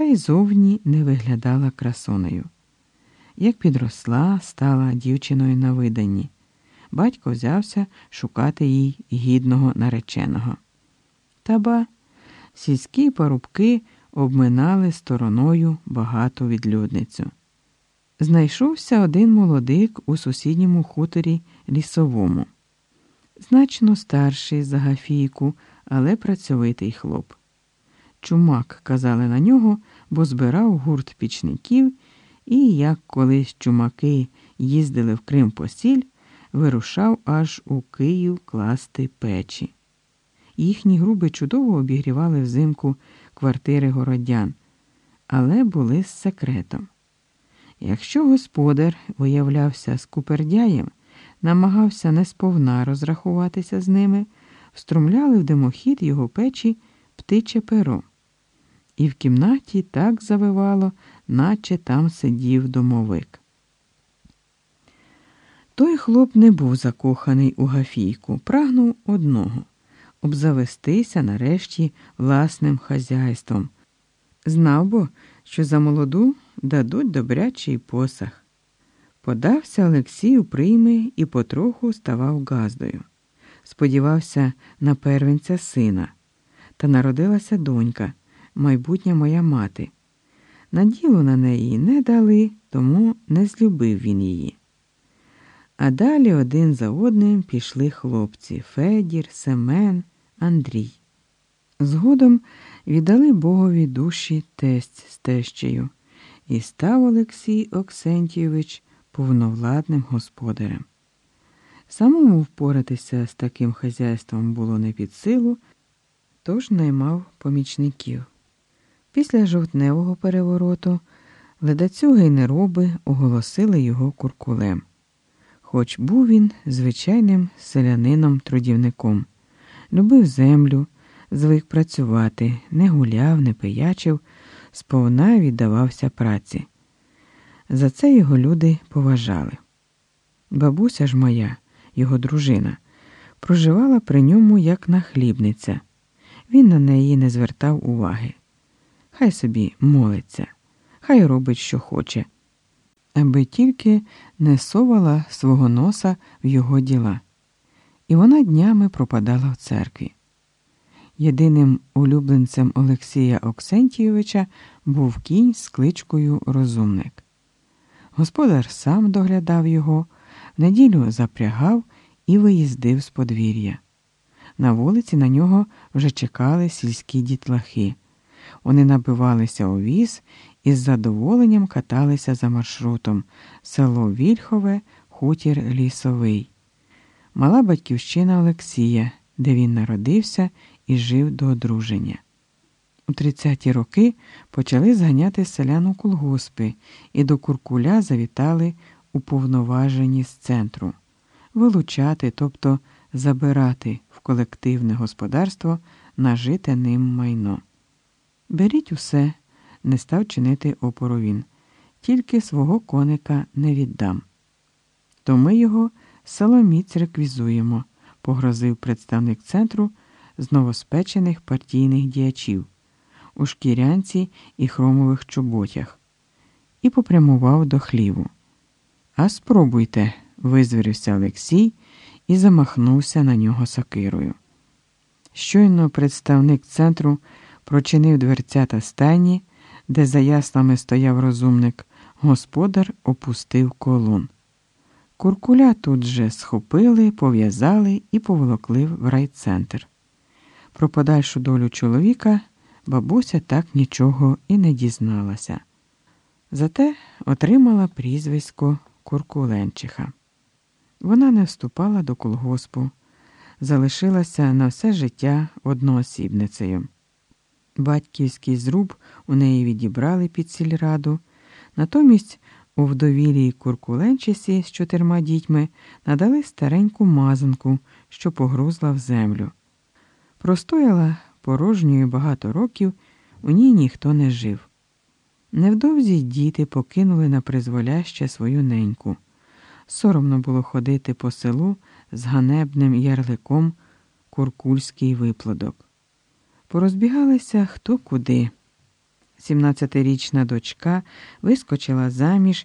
та й зовні не виглядала красунею. Як підросла, стала дівчиною на виданні. Батько взявся шукати їй гідного нареченого. Та ба, сільські парубки обминали стороною багату відлюдницю. Знайшовся один молодик у сусідньому хуторі лісовому, значно старший за Гафійку, але працьовитий хлоп. Чумак казали на нього, бо збирав гурт пічників, і, як колись чумаки їздили в Крим по сіль, вирушав аж у Київ класти печі. Їхні груби чудово обігрівали взимку квартири городян, але були з секретом. Якщо господар виявлявся скупердяєм, намагався несповна розрахуватися з ними, встромляли в димохід його печі птиче перо. І в кімнаті так завивало, наче там сидів домовик. Той хлоп не був закоханий у Гафійку, прагнув одного обзавестися нарешті власним хазяйством. Знав бо, що за молоду дадуть добрячий посах. Подався Олексій у прийми і потроху ставав газдою. Сподівався на первенця сина, та народилася донька, майбутня моя мати. Наділу на неї не дали, тому не злюбив він її. А далі один за одним пішли хлопці Федір, Семен, Андрій. Згодом віддали Богові душі тесть з тещею, і став Олексій Оксентійович повновладним господарем. Самому впоратися з таким хазяйством було не під силу, тож наймав помічників. Після жовтневого перевороту ледацюги й нероби оголосили його куркулем. Хоч був він звичайним селянином-трудівником, любив землю, звик працювати, не гуляв, не пиячив, сповна віддавався праці. За це його люди поважали. Бабуся ж моя, його дружина, проживала при ньому як нахлібниця. Він на неї не звертав уваги. Хай собі молиться, хай робить, що хоче, аби тільки не совала свого носа в його діла. І вона днями пропадала в церкві. Єдиним улюбленцем Олексія Оксентійовича був кінь з кличкою Розумник. Господар сам доглядав його, в неділю запрягав і виїздив з подвір'я. На вулиці на нього вже чекали сільські дітлахи. Вони набивалися у віз і з задоволенням каталися за маршрутом село Вільхове, хутір Лісовий. Мала батьківщина Олексія, де він народився і жив до одруження. У 30-ті роки почали зганяти селян у колгоспи і до Куркуля завітали уповноважені з центру, вилучати, тобто забирати в колективне господарство нажите ним майно. Беріть усе, не став чинити опору він, тільки свого коника не віддам. То ми його саломіць реквізуємо, погрозив представник центру з новоспечених партійних діячів у шкірянці і хромових чоботях і попрямував до хліву. А спробуйте, визвірився Олексій і замахнувся на нього сокирою. Щойно представник центру прочинив дверцята стайні, де за яслами стояв розумник, господар опустив колон. Куркуля тут же схопили, пов'язали і поволокли в райцентр. Про подальшу долю чоловіка бабуся так нічого і не дізналася. Зате отримала прізвисько Куркуленчиха. Вона не вступала до колгоспу, залишилася на все життя одноосібницею. Батьківський зруб у неї відібрали під сільраду, натомість у вдовілій Куркуленчисі з чотирма дітьми надали стареньку мазанку, що погрузла в землю. Простояла порожньою багато років, у ній ніхто не жив. Невдовзі діти покинули на призволяще свою неньку. Соромно було ходити по селу з ганебним ярликом куркульський виплодок. Порозбігалися хто куди. 17-річна дочка вискочила заміж